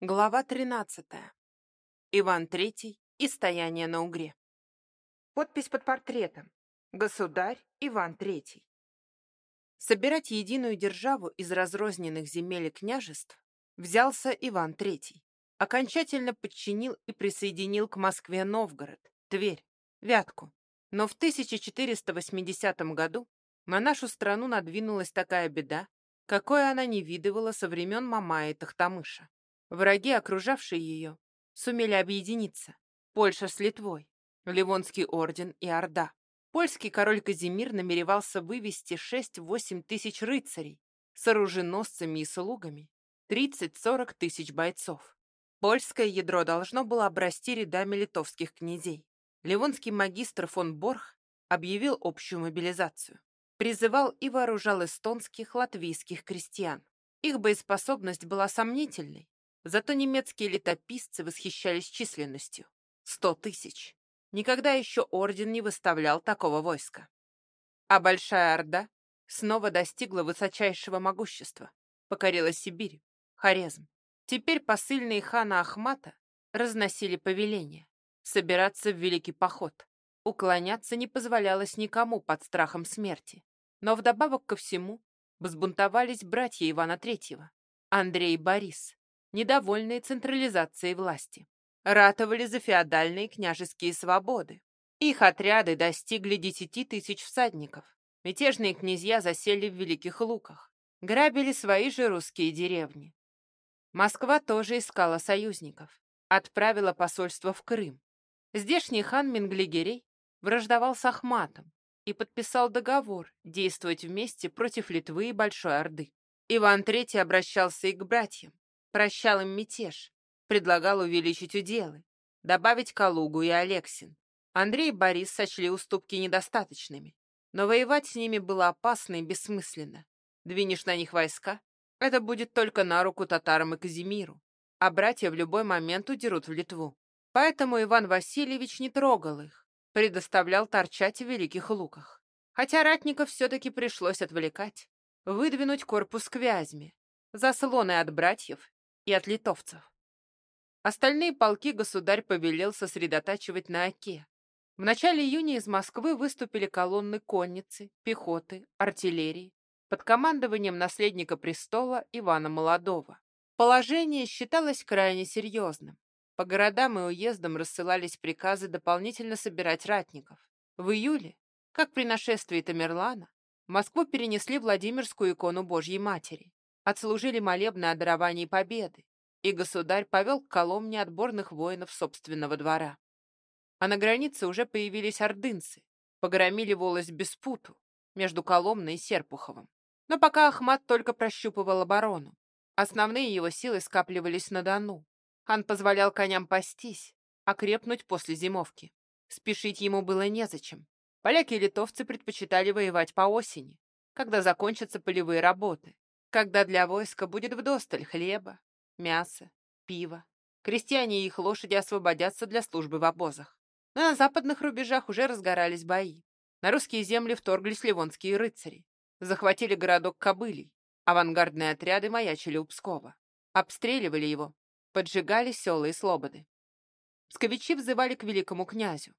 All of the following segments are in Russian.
Глава 13. Иван III и стояние на Угре. Подпись под портретом. Государь Иван III. Собирать единую державу из разрозненных земель и княжеств взялся Иван III. Окончательно подчинил и присоединил к Москве Новгород, Тверь, Вятку. Но в 1480 году на нашу страну надвинулась такая беда, какой она не видывала со времен Мамая и Тахтамыша. Враги, окружавшие ее, сумели объединиться. Польша с Литвой, Ливонский орден и Орда. Польский король Казимир намеревался вывести 6-8 тысяч рыцарей с оруженосцами и слугами, 30-40 тысяч бойцов. Польское ядро должно было обрасти рядами литовских князей. Ливонский магистр фон Борх объявил общую мобилизацию. Призывал и вооружал эстонских, латвийских крестьян. Их боеспособность была сомнительной, Зато немецкие летописцы восхищались численностью. Сто тысяч. Никогда еще орден не выставлял такого войска. А Большая Орда снова достигла высочайшего могущества. Покорила Сибирь, Хорезм. Теперь посыльные хана Ахмата разносили повеления. Собираться в великий поход. Уклоняться не позволялось никому под страхом смерти. Но вдобавок ко всему взбунтовались братья Ивана Третьего, Андрей и Борис, недовольные централизацией власти. Ратовали за феодальные княжеские свободы. Их отряды достигли десяти тысяч всадников. Мятежные князья засели в Великих Луках. Грабили свои же русские деревни. Москва тоже искала союзников. Отправила посольство в Крым. Здешний хан Менглигерей враждовал с Ахматом и подписал договор действовать вместе против Литвы и Большой Орды. Иван III обращался и к братьям прощал им мятеж, предлагал увеличить уделы, добавить Калугу и Алексин. Андрей и Борис сочли уступки недостаточными, но воевать с ними было опасно и бессмысленно. Двинешь на них войска, это будет только на руку татарам и Казимиру, а братья в любой момент удерут в Литву. Поэтому Иван Васильевич не трогал их, предоставлял торчать в Великих Луках. Хотя ратников все-таки пришлось отвлекать, выдвинуть корпус к Вязьме, заслоны от братьев и от литовцев. Остальные полки государь повелел сосредотачивать на Оке. В начале июня из Москвы выступили колонны конницы, пехоты, артиллерии под командованием наследника престола Ивана Молодого. Положение считалось крайне серьезным. По городам и уездам рассылались приказы дополнительно собирать ратников. В июле, как при нашествии Тамерлана, Москву перенесли Владимирскую икону Божьей Матери отслужили молебны о даровании победы, и государь повел к Коломне отборных воинов собственного двора. А на границе уже появились ордынцы, погромили волость Беспуту между Коломной и Серпуховым. Но пока Ахмат только прощупывал оборону, основные его силы скапливались на Дону. Хан позволял коням пастись, окрепнуть после зимовки. Спешить ему было незачем. Поляки и литовцы предпочитали воевать по осени, когда закончатся полевые работы, когда для войска будет вдосталь хлеба, мяса, пива. Крестьяне и их лошади освободятся для службы в обозах. Но на западных рубежах уже разгорались бои. На русские земли вторглись ливонские рыцари. Захватили городок Кобылей. Авангардные отряды маячили у Пскова. Обстреливали его. Поджигали села и слободы. Псковичи взывали к великому князю.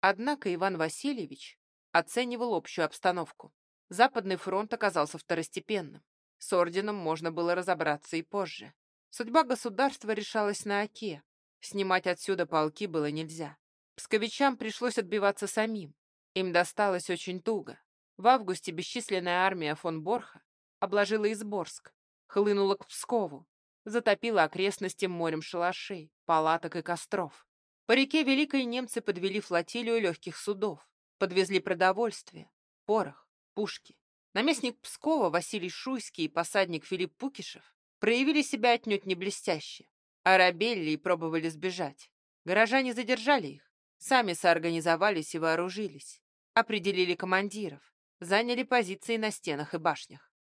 Однако Иван Васильевич оценивал общую обстановку. Западный фронт оказался второстепенным. С орденом можно было разобраться и позже. Судьба государства решалась на Оке. Снимать отсюда полки было нельзя. Псковичам пришлось отбиваться самим. Им досталось очень туго. В августе бесчисленная армия фон Борха обложила Изборск, хлынула к Пскову, затопила окрестности морем шалашей, палаток и костров. По реке Великой немцы подвели флотилию легких судов, подвезли продовольствие, порох, пушки. Наместник Пскова Василий Шуйский и посадник Филипп Пукишев проявили себя отнюдь не блестяще. Арабелли пробовали сбежать. Горожане задержали их, сами соорганизовались и вооружились, определили командиров, заняли позиции на стенах и башнях.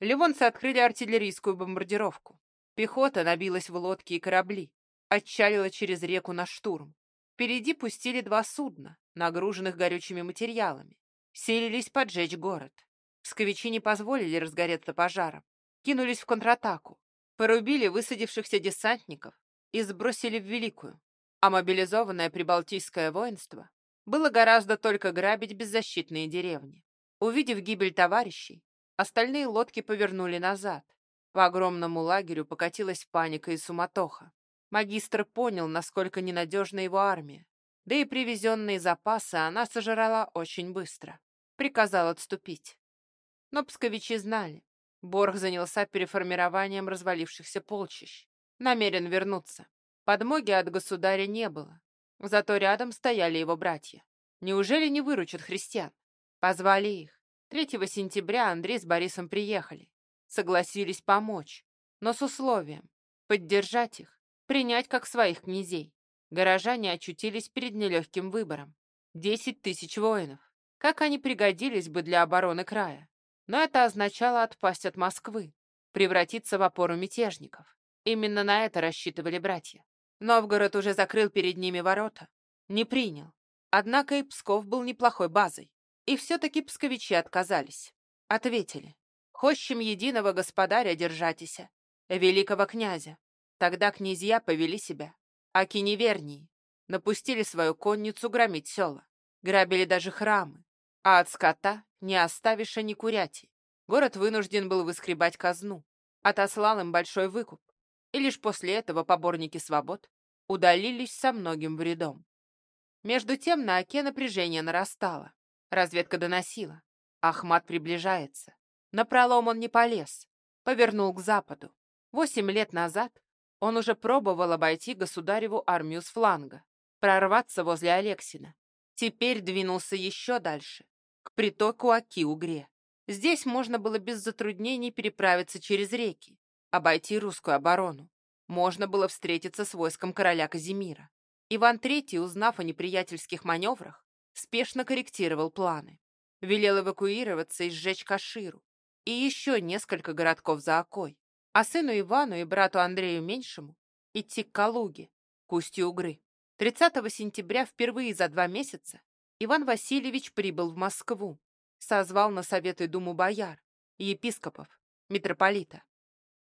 Ливонцы открыли артиллерийскую бомбардировку. Пехота набилась в лодки и корабли, отчалила через реку на штурм. Впереди пустили два судна, нагруженных горючими материалами. Селились поджечь город. Псковичи не позволили разгореться пожаром. Кинулись в контратаку. Порубили высадившихся десантников и сбросили в Великую, а мобилизованное прибалтийское воинство было гораздо только грабить беззащитные деревни. Увидев гибель товарищей, остальные лодки повернули назад. По огромному лагерю покатилась паника и суматоха. Магистр понял, насколько ненадежна его армия, да и привезенные запасы она сожрала очень быстро. Приказал отступить. Но псковичи знали. Борг занялся переформированием развалившихся полчищ. Намерен вернуться. Подмоги от государя не было. Зато рядом стояли его братья. Неужели не выручат христиан? Позвали их. 3 сентября Андрей с Борисом приехали. Согласились помочь, но с условием поддержать их, принять как своих князей. Горожане очутились перед нелегким выбором. 10 тысяч воинов. Как они пригодились бы для обороны края? Но это означало отпасть от Москвы, превратиться в опору мятежников. Именно на это рассчитывали братья. Новгород уже закрыл перед ними ворота. Не принял. Однако и Псков был неплохой базой. И все-таки псковичи отказались. Ответили. Хощем единого господаря держатися, великого князя. Тогда князья повели себя. Аки невернии. Напустили свою конницу громить села. Грабили даже храмы. А от скота не оставишь ни куряти. Город вынужден был выскребать казну. Отослал им большой выкуп и лишь после этого поборники свобод удалились со многим вредом. Между тем на оке напряжение нарастало. Разведка доносила. Ахмат приближается. На пролом он не полез. Повернул к западу. Восемь лет назад он уже пробовал обойти государеву армию с фланга, прорваться возле Алексина. Теперь двинулся еще дальше, притоку Аки-Угре. Здесь можно было без затруднений переправиться через реки, обойти русскую оборону. Можно было встретиться с войском короля Казимира. Иван III, узнав о неприятельских маневрах, спешно корректировал планы. Велел эвакуироваться и сжечь Каширу и еще несколько городков за Окой, а сыну Ивану и брату Андрею Меньшему идти к Калуге, к устью Угры. 30 сентября впервые за два месяца Иван Васильевич прибыл в Москву, созвал на Совет и Думу бояр, епископов, митрополита.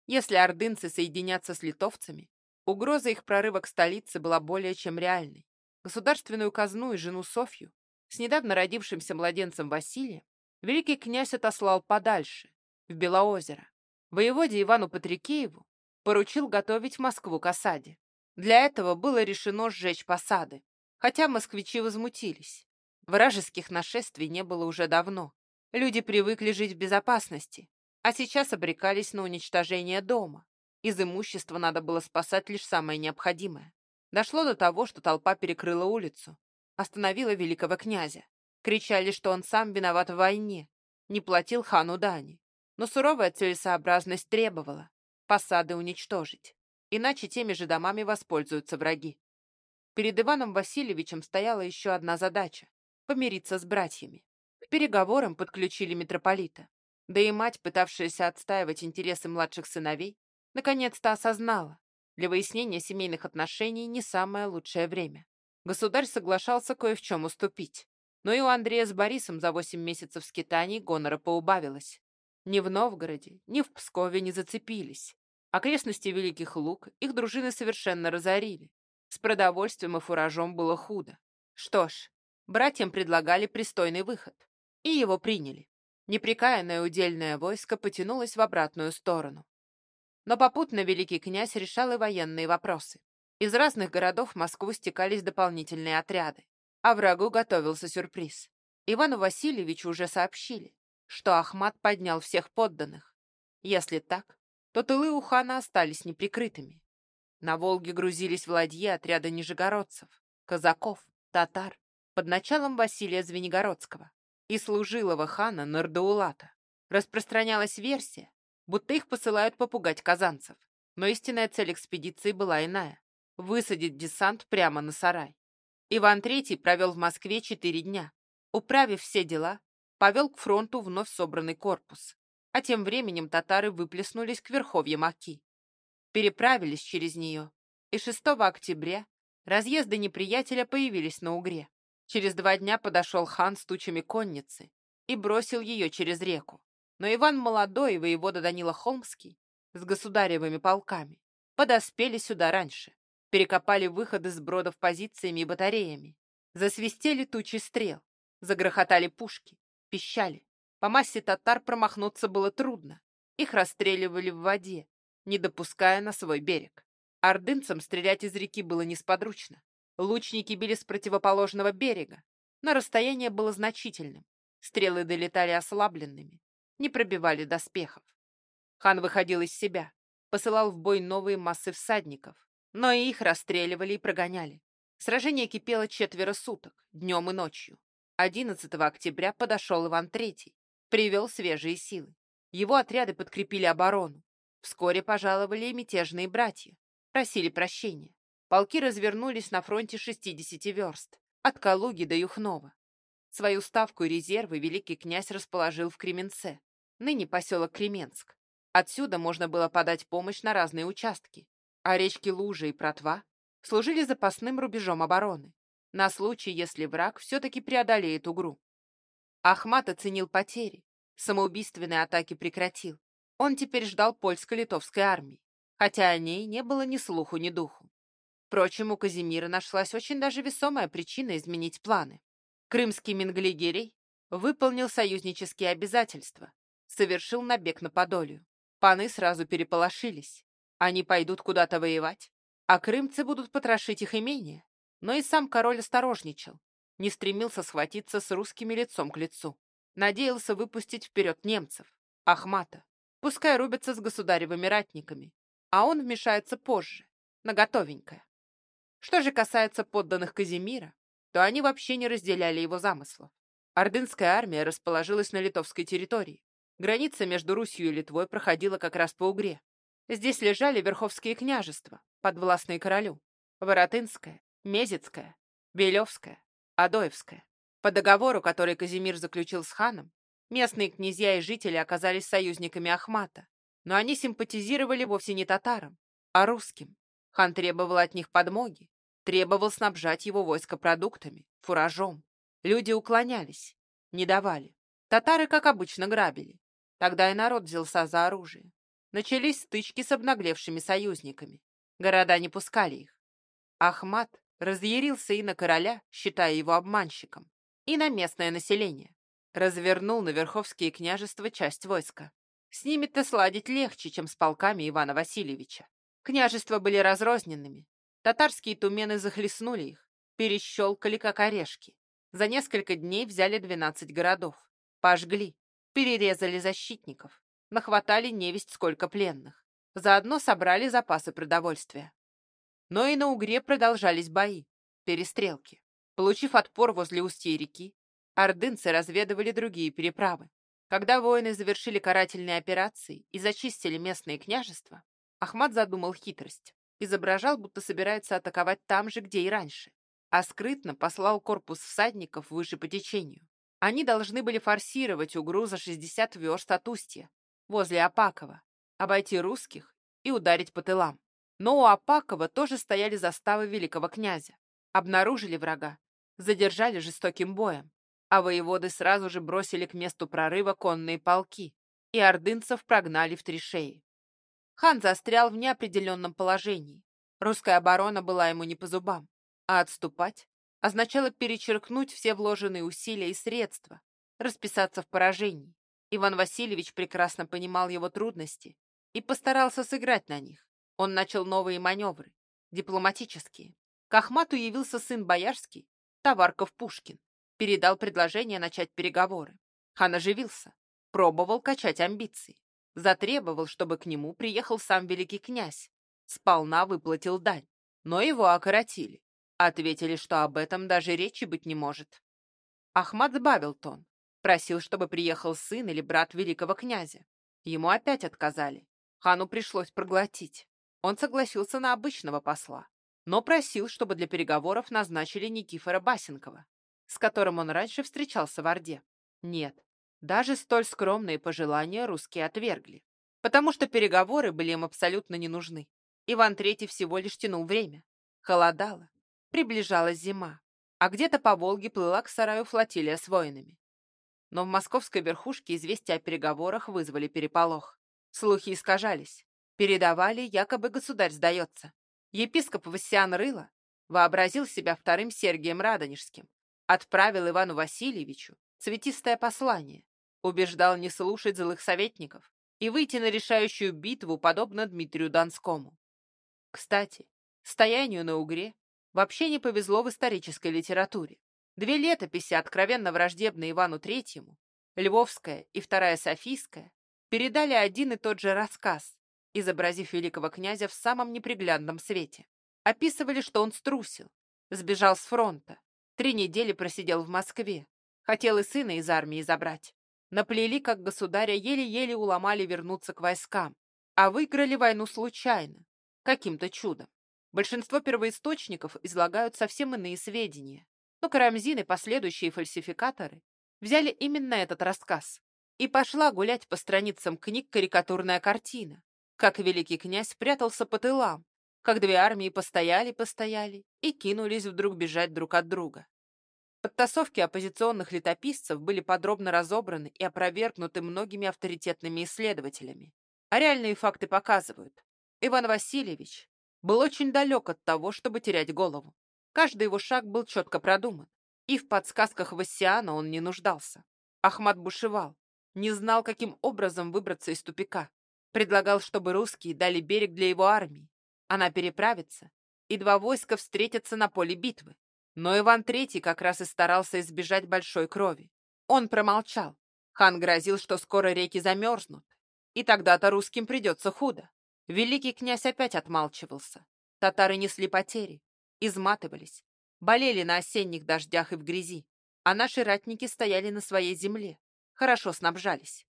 Если ордынцы соединятся с литовцами, угроза их прорыва к столице была более чем реальной. Государственную казну и жену Софью с недавно родившимся младенцем Василием великий князь отослал подальше, в Белоозеро. Воеводе Ивану Патрикееву поручил готовить Москву к осаде. Для этого было решено сжечь посады, хотя москвичи возмутились. Вражеских нашествий не было уже давно. Люди привыкли жить в безопасности, а сейчас обрекались на уничтожение дома. Из имущества надо было спасать лишь самое необходимое. Дошло до того, что толпа перекрыла улицу, остановила великого князя. Кричали, что он сам виноват в войне, не платил хану дани. Но суровая целесообразность требовала посады уничтожить, иначе теми же домами воспользуются враги. Перед Иваном Васильевичем стояла еще одна задача — помириться с братьями. К переговорам подключили митрополита. Да и мать, пытавшаяся отстаивать интересы младших сыновей, наконец-то осознала, для выяснения семейных отношений не самое лучшее время. Государь соглашался кое в чем уступить. Но и у Андрея с Борисом за восемь месяцев скитаний гонора поубавилось. Ни в Новгороде, ни в Пскове не зацепились. Окрестности Великих Луг их дружины совершенно разорили. С продовольствием и фуражом было худо. Что ж, братьям предлагали пристойный выход. И его приняли. Неприкаянное удельное войско потянулось в обратную сторону. Но попутно великий князь решал и военные вопросы. Из разных городов в Москву стекались дополнительные отряды, а врагу готовился сюрприз. Ивану Васильевичу уже сообщили, что Ахмат поднял всех подданных. Если так, то тылы у хана остались неприкрытыми. На Волге грузились в отряды нижегородцев, казаков, татар под началом Василия Звенигородского и служилого хана Нардаулата. Распространялась версия, будто их посылают попугать казанцев. Но истинная цель экспедиции была иная — высадить десант прямо на сарай. Иван III провел в Москве четыре дня. Управив все дела, повел к фронту вновь собранный корпус. А тем временем татары выплеснулись к верховьям Аки. Переправились через нее, и 6 октября разъезды неприятеля появились на Угре. Через два дня подошел хан с тучами конницы и бросил ее через реку. Но Иван Молодой воевода Данила Холмский с государевыми полками, подоспели сюда раньше, перекопали выходы с бродов позициями и батареями, засвистели тучи стрел, загрохотали пушки, пищали. По массе татар промахнуться было трудно. Их расстреливали в воде, не допуская на свой берег. Ордынцам стрелять из реки было несподручно. Лучники били с противоположного берега, но расстояние было значительным. Стрелы долетали ослабленными, не пробивали доспехов. Хан выходил из себя, посылал в бой новые массы всадников, но и их расстреливали и прогоняли. Сражение кипело четверо суток, днем и ночью. 11 октября подошел Иван III, привел свежие силы. Его отряды подкрепили оборону. Вскоре пожаловали и мятежные братья, просили прощения. Полки развернулись на фронте 60 верст, от Калуги до Юхнова. Свою ставку и резервы великий князь расположил в Кременце, ныне поселок Кременск. Отсюда можно было подать помощь на разные участки, а речки Лужа и Протва служили запасным рубежом обороны, на случай, если враг все-таки преодолеет Угру. Ахмат оценил потери, самоубийственные атаки прекратил. Он теперь ждал польско-литовской армии, хотя о ней не было ни слуху, ни духу. Впрочем, у Казимира нашлась очень даже весомая причина изменить планы. Крымский Менглигерей выполнил союзнические обязательства, совершил набег на Подолью. Паны сразу переполошились. Они пойдут куда-то воевать, а крымцы будут потрошить их имение. Но и сам король осторожничал, не стремился схватиться с русскими лицом к лицу. Надеялся выпустить вперед немцев, Ахмата. Пускай рубятся с государевыми ратниками, а он вмешается позже, на готовенькое. Что же касается подданных Казимира, то они вообще не разделяли его замыслов. Ордынская армия расположилась на литовской территории. Граница между Русью и Литвой проходила как раз по Угре. Здесь лежали верховские княжества, подвластные королю. Воротынское, Мезецкое, Белевское, Адоевское. По договору, который Казимир заключил с ханом, местные князья и жители оказались союзниками Ахмата, но они симпатизировали вовсе не татарам, а русским. Хан требовал от них подмоги, требовал снабжать его войско продуктами, фуражом. Люди уклонялись, не давали. Татары, как обычно, грабили. Тогда и народ взялся за оружие. Начались стычки с обнаглевшими союзниками. Города не пускали их. Ахмат разъярился и на короля, считая его обманщиком, и на местное население. Развернул на Верховские княжества часть войска. С ними-то сладить легче, чем с полками Ивана Васильевича. Княжества были разрозненными. Татарские тумены захлестнули их, перещелкали, как орешки. За несколько дней взяли 12 городов. Пожгли, перерезали защитников, нахватали невесть сколько пленных. Заодно собрали запасы продовольствия. Но и на Угре продолжались бои, перестрелки. Получив отпор возле устья реки, ордынцы разведывали другие переправы. Когда воины завершили карательные операции и зачистили местные княжества, Ахмат задумал хитрость. Изображал, будто собирается атаковать там же, где и раньше. А скрытно послал корпус всадников выше по течению. Они должны были форсировать угру за 60 верст от устья, возле Апакова, обойти русских и ударить по тылам. Но у Апакова тоже стояли заставы великого князя. Обнаружили врага, задержали жестоким боем, а воеводы сразу же бросили к месту прорыва конные полки, и ордынцев прогнали в три шеи. Хан застрял в неопределенном положении. Русская оборона была ему не по зубам, а отступать означало перечеркнуть все вложенные усилия и средства, расписаться в поражении. Иван Васильевич прекрасно понимал его трудности и постарался сыграть на них. Он начал новые маневры, дипломатические. К Ахмату явился сын Боярский, Товарков Пушкин. Передал предложение начать переговоры. Хан оживился, пробовал качать амбиции. Затребовал, чтобы к нему приехал сам великий князь. Сполна выплатил дань. Но его окоротили. Ответили, что об этом даже речи быть не может. Ахмат сбавил тон. Просил, чтобы приехал сын или брат великого князя. Ему опять отказали. Хану пришлось проглотить. Он согласился на обычного посла, но просил, чтобы для переговоров назначили Никифора Басенкова, с которым он раньше встречался в Орде. Нет, даже столь скромные пожелания русские отвергли, потому что переговоры были им абсолютно не нужны. Иван III всего лишь тянул время. Холодало, приближалась зима, а где-то по Волге плыла к сараю флотилия с воинами. Но в московской верхушке известия о переговорах вызвали переполох. Слухи искажались. Передавали, якобы государь сдается. Епископ Васян Рыло вообразил себя вторым Сергием Радонежским, отправил Ивану Васильевичу цветистое послание, убеждал не слушать злых советников и выйти на решающую битву, подобно Дмитрию Донскому. Кстати, стоянию на Угре вообще не повезло в исторической литературе. Две летописи, откровенно враждебные Ивану Третьему, Львовская и Вторая Софийская, передали один и тот же рассказ, изобразив великого князя в самом неприглядном свете. Описывали, что он струсил, сбежал с фронта, три недели просидел в Москве, хотел и сына из армии забрать. Наплели, как государя, еле-еле уломали вернуться к войскам, а выиграли войну случайно, каким-то чудом. Большинство первоисточников излагают совсем иные сведения, но Карамзин и последующие фальсификаторы взяли именно этот рассказ. И пошла гулять по страницам книг карикатурная картина, как великий князь прятался по тылам, как две армии постояли-постояли и кинулись вдруг бежать друг от друга. Подтасовки оппозиционных летописцев были подробно разобраны и опровергнуты многими авторитетными исследователями. А реальные факты показывают, Иван Васильевич был очень далек от того, чтобы терять голову. Каждый его шаг был четко продуман, и в подсказках Вассиана он не нуждался. Ахмат бушевал, не знал, каким образом выбраться из тупика. Предлагал, чтобы русские дали берег для его армии. Она переправится, и два войска встретятся на поле битвы. Но Иван III как раз и старался избежать большой крови. Он промолчал. Хан грозил, что скоро реки замерзнут, и тогда-то русским придется худо. Великий князь опять отмалчивался. Татары несли потери, изматывались, болели на осенних дождях и в грязи, а наши ратники стояли на своей земле, хорошо снабжались.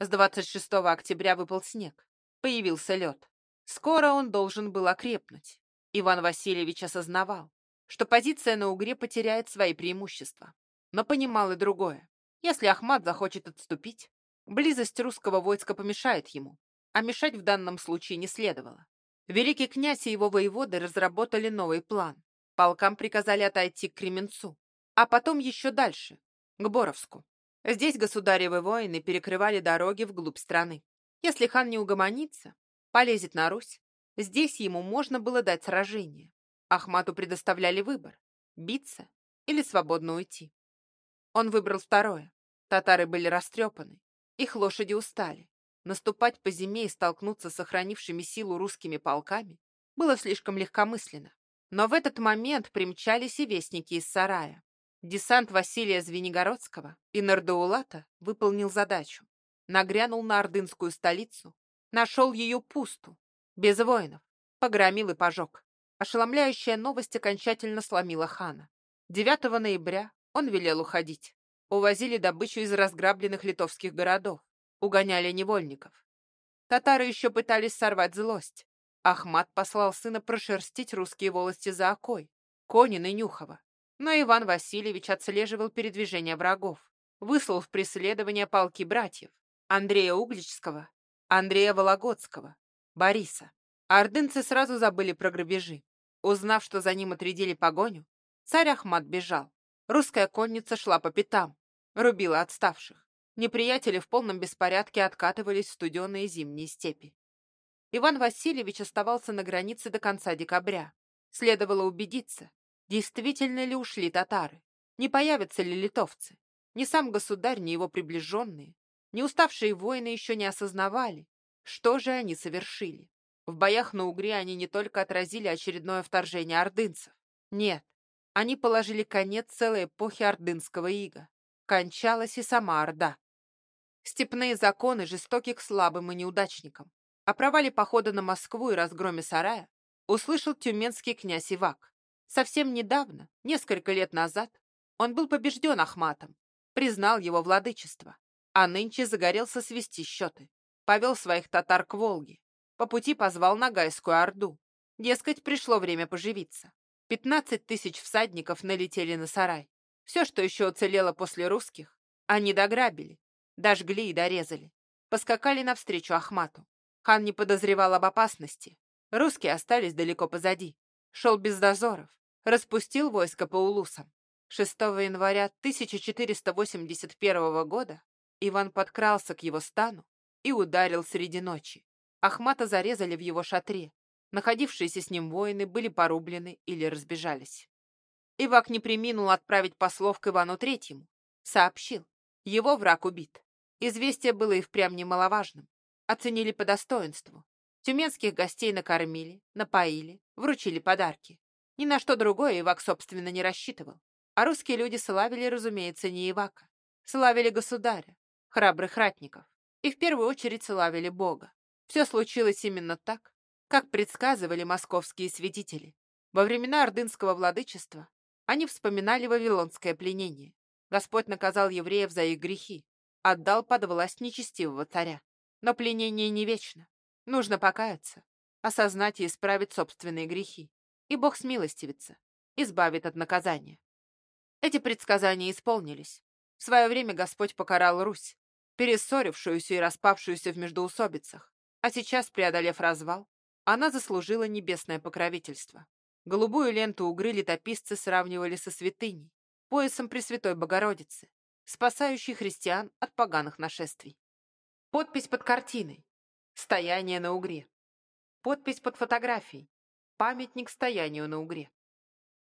С 26 октября выпал снег, появился лед. Скоро он должен был окрепнуть. Иван Васильевич осознавал, что позиция на Угре потеряет свои преимущества. Но понимал и другое. Если Ахмат захочет отступить, близость русского войска помешает ему, а мешать в данном случае не следовало. Великий князь и его воеводы разработали новый план. Полкам приказали отойти к Кременцу, а потом еще дальше, к Боровску. Здесь государевы воины перекрывали дороги вглубь страны. Если хан не угомонится, полезет на Русь, здесь ему можно было дать сражение. Ахмату предоставляли выбор – биться или свободно уйти. Он выбрал второе. Татары были растрепаны, их лошади устали. Наступать по зиме и столкнуться с сохранившими силу русскими полками было слишком легкомысленно. Но в этот момент примчались и вестники из сарая. Десант Василия Звенигородского и Нардаулата выполнил задачу. Нагрянул на ордынскую столицу, нашел ее пусту, без воинов, погромил и пожег. Ошеломляющая новость окончательно сломила хана. 9 ноября он велел уходить. Увозили добычу из разграбленных литовских городов, угоняли невольников. Татары еще пытались сорвать злость. Ахмат послал сына прошерстить русские волости за окой, Конин и Нюхова. Но Иван Васильевич отслеживал передвижение врагов, выслал в преследование полки братьев Андрея Угличского, Андрея Вологодского, Бориса. Ордынцы сразу забыли про грабежи. Узнав, что за ним отрядили погоню, царь Ахмат бежал. Русская конница шла по пятам, рубила отставших. Неприятели в полном беспорядке откатывались в студеные зимние степи. Иван Васильевич оставался на границе до конца декабря. Следовало убедиться, Действительно ли ушли татары? Не появятся ли литовцы? Ни сам государь, ни его приближенные, ни уставшие воины еще не осознавали, что же они совершили. В боях на Угре они не только отразили очередное вторжение ордынцев. Нет, они положили конец целой эпохи ордынского ига. Кончалась и сама Орда. Степные законы жестоки к слабым и неудачникам. О провале похода на Москву и разгроме сарая услышал тюменский князь Ивак. Совсем недавно, несколько лет назад, он был побежден Ахматом, признал его владычество, а нынче загорелся свести счеты. Повел своих татар к Волге, по пути позвал Нагайскую Орду. Дескать, пришло время поживиться. Пятнадцать тысяч всадников налетели на сарай. Все, что еще уцелело после русских, они дограбили, дожгли и дорезали. Поскакали навстречу Ахмату. Хан не подозревал об опасности. Русские остались далеко позади. Шел без дозоров распустил войско по улусам. 6 января 1481 года Иван подкрался к его стану и ударил среди ночи. Ахмата зарезали в его шатре. Находившиеся с ним воины были порублены или разбежались. Ивак не приминул отправить послов к Ивану Третьему. Сообщил. Его враг убит. Известие было и впрямь немаловажным. Оценили по достоинству. Тюменских гостей накормили, напоили, вручили подарки. Ни на что другое Ивак, собственно, не рассчитывал. А русские люди славили, разумеется, не Ивака. Славили государя, храбрых ратников. И в первую очередь славили Бога. Все случилось именно так, как предсказывали московские свидетели. Во времена ордынского владычества они вспоминали вавилонское пленение. Господь наказал евреев за их грехи, отдал под власть нечестивого царя. Но пленение не вечно. Нужно покаяться, осознать и исправить собственные грехи. И Бог смилостивится, избавит от наказания. Эти предсказания исполнились. В свое время Господь покарал Русь, перессорившуюся и распавшуюся в междоусобицах. А сейчас, преодолев развал, она заслужила небесное покровительство. Голубую ленту угры летописцы сравнивали со святыней, поясом Пресвятой Богородицы, спасающей христиан от поганых нашествий. Подпись под картиной. Стояние на Угре. Подпись под фотографией. Памятник стоянию на Угре.